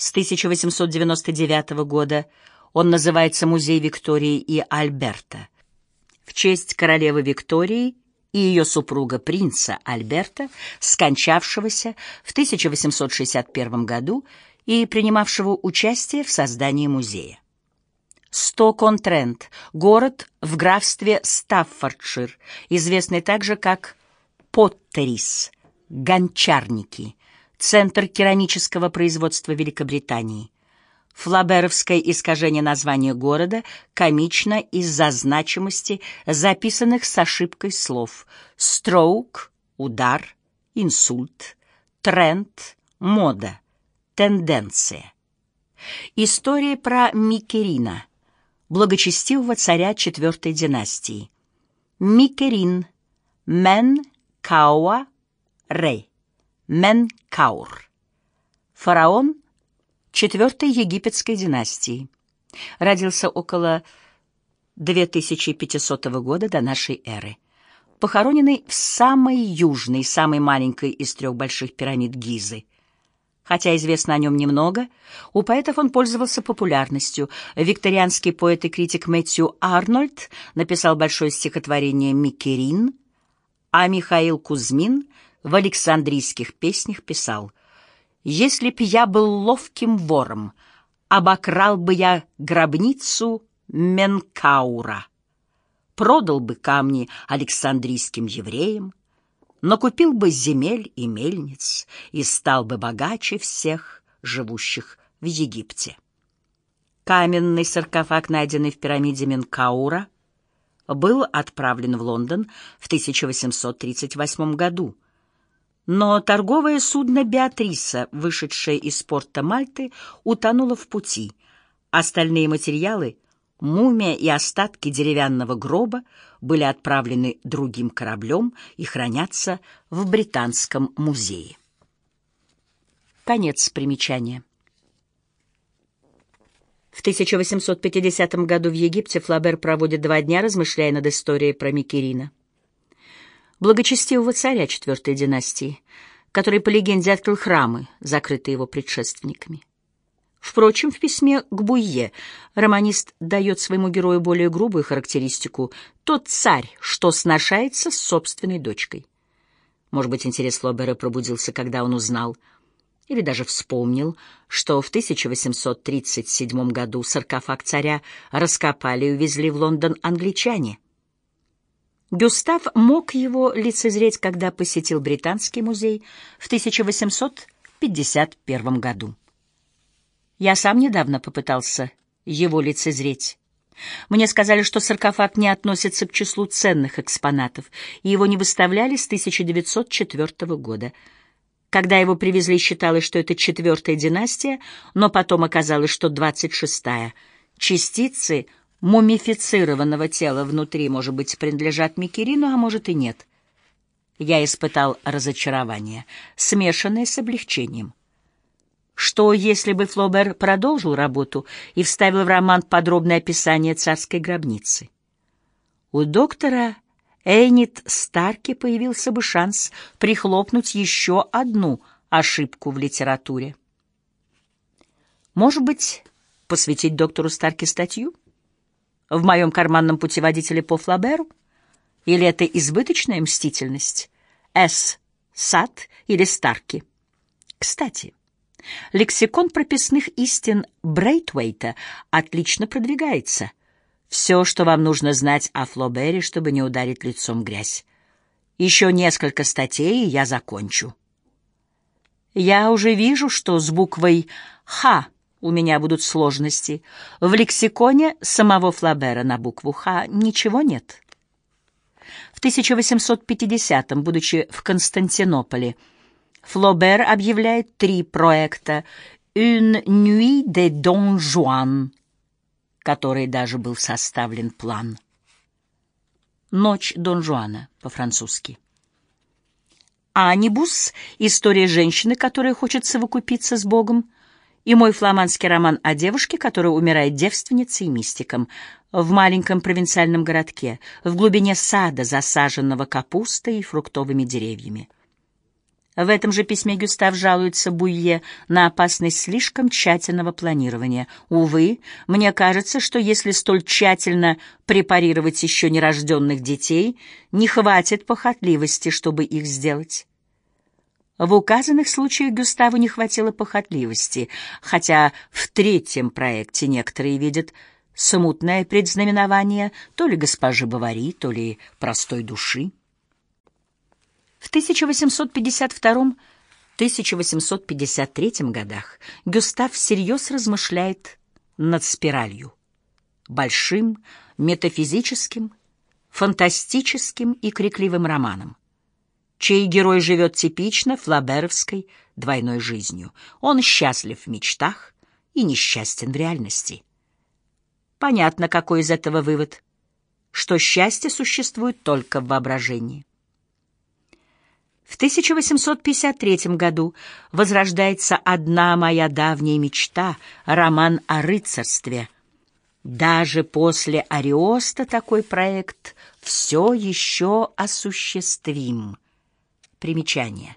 С 1899 года он называется Музей Виктории и Альберта. В честь королевы Виктории и ее супруга принца Альберта, скончавшегося в 1861 году и принимавшего участие в создании музея. Сток-он-Трент — город в графстве Стаффордшир, известный также как Поттерис, Гончарники, центр керамического производства Великобритании. Флаберовское искажение названия города комично из-за значимости записанных с ошибкой слов «строук» — удар, инсульт, тренд — мода, тенденция. История про Микерина, благочестивого царя четвертой династии. Микерин, Мен Кауа Рей, Менкаур. Фараон четвертой египетской династии. Родился около 2500 года до нашей эры. Похороненный в самой южной, самой маленькой из трех больших пирамид Гизы. Хотя известно о нем немного, у поэтов он пользовался популярностью. Викторианский поэт и критик Мэтью Арнольд написал большое стихотворение «Микерин», а Михаил Кузьмин в Александрийских песнях писал «Если б я был ловким вором, обокрал бы я гробницу Менкаура, продал бы камни Александрийским евреям, но купил бы земель и мельниц и стал бы богаче всех живущих в Египте. Каменный саркофаг, найденный в пирамиде Менкаура, был отправлен в Лондон в 1838 году. Но торговое судно «Беатриса», вышедшее из порта Мальты, утонуло в пути. Остальные материалы — Мумия и остатки деревянного гроба были отправлены другим кораблем и хранятся в Британском музее. Конец примечания. В 1850 году в Египте Флабер проводит два дня, размышляя над историей про Микерина, благочестивого царя четвертой династии, который, по легенде, открыл храмы, закрытые его предшественниками. Впрочем, в письме к Буйе романист дает своему герою более грубую характеристику «тот царь, что сношается с собственной дочкой». Может быть, интерес Флобера пробудился, когда он узнал, или даже вспомнил, что в 1837 году саркофаг царя раскопали и увезли в Лондон англичане. Гюстав мог его лицезреть, когда посетил Британский музей в 1851 году. Я сам недавно попытался его лицезреть. Мне сказали, что саркофаг не относится к числу ценных экспонатов, и его не выставляли с 1904 года. Когда его привезли, считалось, что это четвертая династия, но потом оказалось, что двадцать шестая. Частицы мумифицированного тела внутри, может быть, принадлежат Микерину, а может и нет. Я испытал разочарование, смешанное с облегчением. Что, если бы Флобер продолжил работу и вставил в роман подробное описание царской гробницы? У доктора Эйнит Старки появился бы шанс прихлопнуть еще одну ошибку в литературе. Может быть, посвятить доктору Старки статью? В моем карманном путеводителе по Флаберу? Или это избыточная мстительность? С. Сад или Старки? Кстати, Лексикон прописных истин Брейтвейта отлично продвигается. Все, что вам нужно знать о Флобере, чтобы не ударить лицом грязь. Еще несколько статей, и я закончу. Я уже вижу, что с буквой «Х» у меня будут сложности. В лексиконе самого Флабера на букву «Х» ничего нет. В 1850-м, будучи в Константинополе, Флобер объявляет три проекта «Une nuit de Don Juan», который даже был составлен план. «Ночь Дон Жуана» по-французски. «Анибус» — история женщины, которая хочет совокупиться с Богом, и мой фламандский роман о девушке, которая умирает девственницей и мистиком в маленьком провинциальном городке, в глубине сада, засаженного капустой и фруктовыми деревьями. В этом же письме Гюстав жалуется Буйе на опасность слишком тщательного планирования. «Увы, мне кажется, что если столь тщательно препарировать еще нерожденных детей, не хватит похотливости, чтобы их сделать». В указанных случаях Гюставу не хватило похотливости, хотя в третьем проекте некоторые видят смутное предзнаменование то ли госпожи Бавари, то ли простой души. В 1852-1853 годах Гюстав всерьез размышляет над спиралью, большим метафизическим, фантастическим и крикливым романом, чей герой живет типично флаберовской двойной жизнью. Он счастлив в мечтах и несчастен в реальности. Понятно, какой из этого вывод, что счастье существует только в воображении. В 1853 году возрождается одна моя давняя мечта — роман о рыцарстве. Даже после Ариоста такой проект все еще осуществим. Примечание.